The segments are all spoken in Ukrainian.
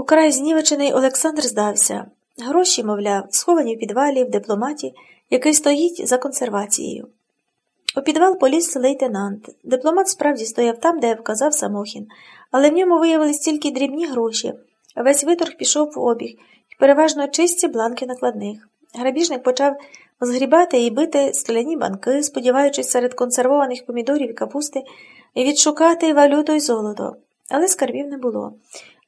Украй знівечений Олександр здався. Гроші, мовляв, сховані в підвалі в дипломаті, який стоїть за консервацією. У підвал поліз лейтенант. Дипломат справді стояв там, де вказав Самохін, але в ньому виявились тільки дрібні гроші. Весь виторг пішов в обіг, і переважно чисті бланки накладних. Грабіжник почав згрібати і бити скляні банки, сподіваючись серед консервованих помідорів і капусти відшукати валюту й золото. Але скарбів не було.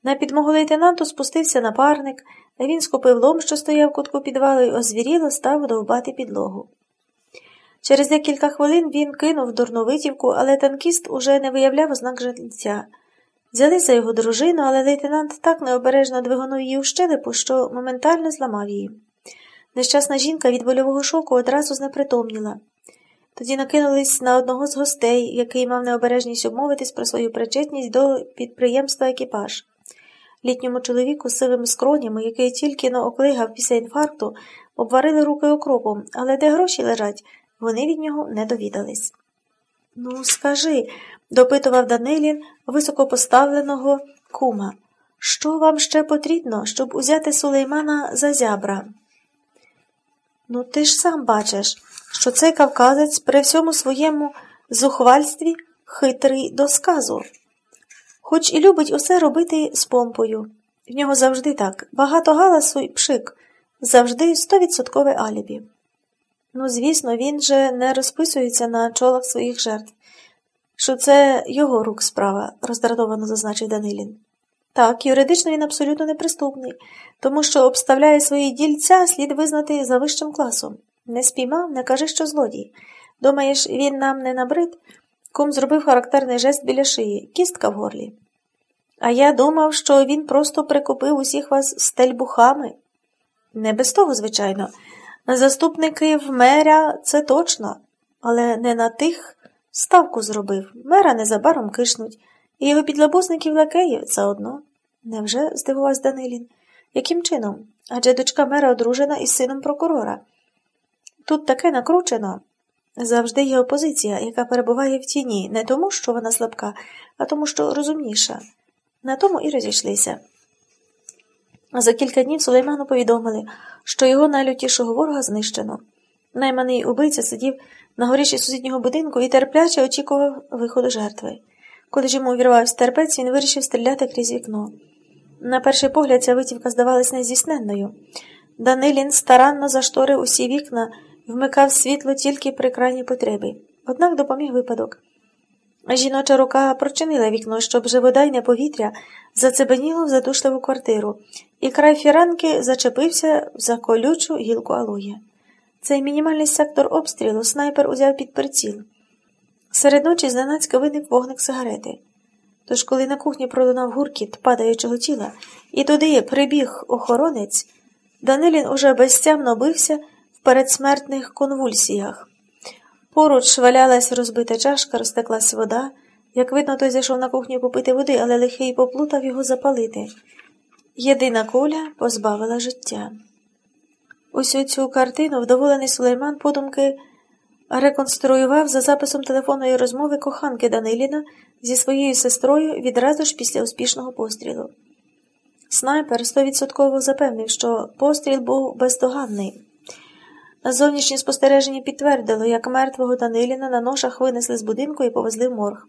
На підмогу лейтенанту спустився напарник, він скупив лом, що стояв в кутку підвалу, і озвіріло став довбати підлогу. Через декілька хвилин він кинув дурну витівку, але танкіст уже не виявляв ознак жильця. Взяли за його дружину, але лейтенант так необережно двигонув її у щелепу, що моментально зламав її. Нещасна жінка від больового шоку одразу знепритомніла. Тоді накинулись на одного з гостей, який мав необережність обмовитись про свою причетність до підприємства екіпаж. Літньому чоловіку з сивими скронями, який тільки но оклигав після інфаркту, обварили руки окропом, але де гроші лежать, вони від нього не довідались. Ну, скажи, допитував Данилін високопоставленого кума, що вам ще потрібно, щоб узяти сулеймана за зябра? Ну, ти ж сам бачиш, що цей кавказець при всьому своєму зухвальстві хитрий до сказу. Хоч і любить усе робити з помпою. В нього завжди так, багато галасу і пшик, завжди стовідсоткове алібі. Ну, звісно, він же не розписується на чолах своїх жертв, що це його рук справа, роздратовано зазначив Данилін. Так, юридично він абсолютно неприступний, тому що обставляє свої дільця слід визнати за вищим класом. Не спіймав, не кажи, що злодій. Думаєш, він нам не набрид? Кум зробив характерний жест біля шиї, кістка в горлі. А я думав, що він просто прикупив усіх вас стельбухами. Не без того, звичайно. Заступники в меря це точно, але не на тих ставку зробив. Мера незабаром кишнуть, і його підлабузників лакеїв заодно. Невже? здивувався Данилін. Яким чином? Адже дочка мера одружена із сином прокурора. Тут таке накручено. Завжди є опозиція, яка перебуває в тіні, не тому, що вона слабка, а тому, що розумніша. На тому і розійшлися. За кілька днів Сулейману повідомили, що його найлютішого ворога знищено. Найманий убийця сидів на горіші сусіднього будинку і терпляче очікував виходу жертви. Коли ж йому увірвався терпець, він вирішив стріляти крізь вікно. На перший погляд, ця витівка здавалась нездійсненною. Данилін старанно зашторив усі вікна вмикав світло тільки при крайній потребі. Однак допоміг випадок. Жіноча рука прочинила вікно, щоб живодайне повітря зацебеніло в задушливу квартиру, і край фіранки зачепився за колючу гілку алоє. Цей мінімальний сектор обстрілу снайпер узяв під приціл. Серед ночі зненацька виник вогник сигарети. Тож, коли на кухні пролунав гуркіт падаючого тіла, і туди прибіг охоронець, Данилін уже безтямно бився передсмертних конвульсіях. Поруч валялась розбита чашка, розтеклась вода. Як видно, той зайшов на кухню попити води, але лихий поплутав його запалити. Єдина куля позбавила життя. Усю цю картину вдоволений Сулейман подумки реконструював за записом телефонної розмови коханки Даниліна зі своєю сестрою відразу ж після успішного пострілу. Снайпер стовідсотково запевнив, що постріл був бездоганний. Зовнішнє спостереження підтвердило, як мертвого Даниліна на ношах винесли з будинку і повезли в морг.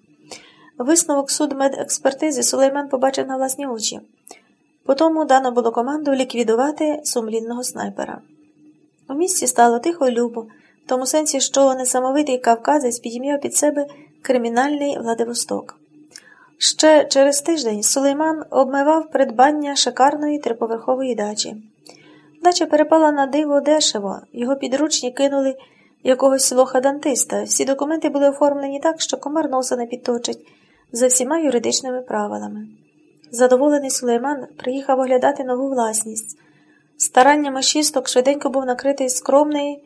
Висновок судмедекспертизи Сулейман побачив на власні очі. Потому дано було команду ліквідувати сумлінного снайпера. У місті стало тихо й любо, в тому сенсі, що несамовитий кавказець підім'яв під себе кримінальний Владивосток. Ще через тиждень Сулейман обмивав придбання шикарної триповерхової дачі. Дача перепала на диво дешево, його підручні кинули якогось лоха-дантиста. Всі документи були оформлені так, що комар носа не підточить, за всіма юридичними правилами. Задоволений Сулейман приїхав оглядати нову власність. Стараннями шісток швиденько був накритий скромний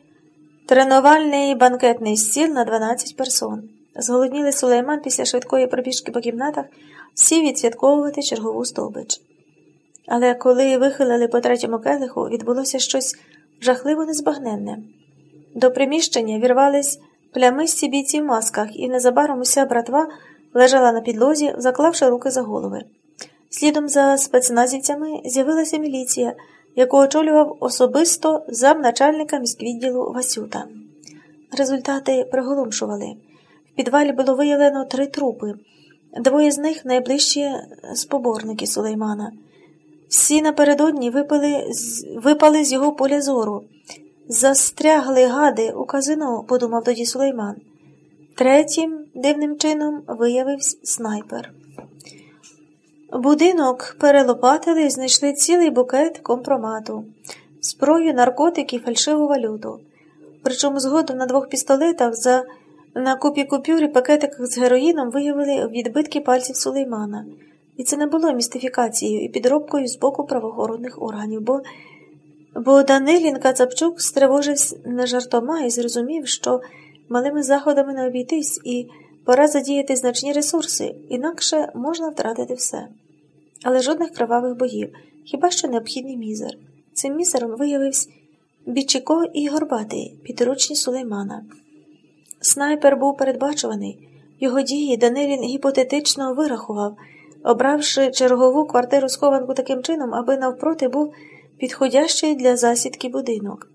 тренувальний банкетний стіл на 12 персон. Зголоднілий Сулейман після швидкої пробіжки по кімнатах сів відсвятковувати чергову стовбич. Але коли вихилили по третьому келиху, відбулося щось жахливо незбагненне. До приміщення вірвались плямисті бійці в масках, і незабаром уся братва лежала на підлозі, заклавши руки за голови. Слідом за спецназівцями з'явилася міліція, яку очолював особисто замначальника міськвідділу Васюта. Результати приголомшували. В підвалі було виявлено три трупи, двоє з них найближчі споборники Сулеймана. Всі напередодні випали, випали з його поля зору. Застрягли гади у казино, подумав тоді Сулейман. Третім дивним чином виявився снайпер. Будинок перелопатили і знайшли цілий букет компромату, зброю, наркотики фальшиву валюту. Причому згодом на двох пістолетах за на купі купюр і пакетиках з героїном виявили відбитки пальців Сулеймана. І це не було містифікацією і підробкою з боку правоохоронних органів, бо бо Данилін Кацапчук стривожився не жартома і зрозумів, що малими заходами не обійтись, і пора задіяти значні ресурси, інакше можна втратити все. Але жодних кривавих боїв, хіба що необхідний мізер. Цим мізером виявився Бічіко і Горбатий, підручні Сулеймана. Снайпер був передбачуваний, його дії Данилін гіпотетично вирахував, обравши чергову квартиру схованку таким чином, аби навпроти був підходящий для засідки будинок.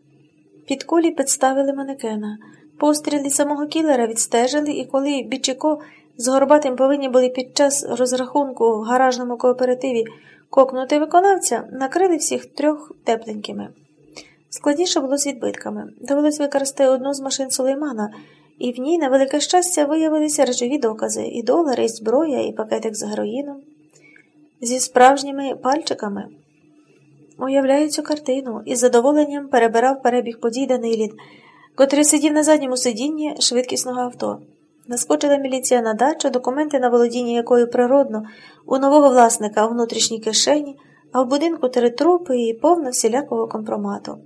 Під колі підставили манекена. Постріли самого кілера відстежили, і коли Бічико з Горбатим повинні були під час розрахунку в гаражному кооперативі кокнути виконавця, накрили всіх трьох тепленькими. Складніше було з відбитками. Довелось використати одну з машин Сулеймана, і в ній, на велике щастя, виявилися речові докази і долари, і зброя, і пакетик з героїном. Зі справжніми пальчиками. Уявляю цю картину і з задоволенням перебирав перебіг подій Данилін, котрий сидів на задньому сидінні швидкісного авто. Наскочила міліція на дачу, документи на володіння якою природно, у нового власника у внутрішній кишені, а в будинку три трупи і повно всілякого компромату.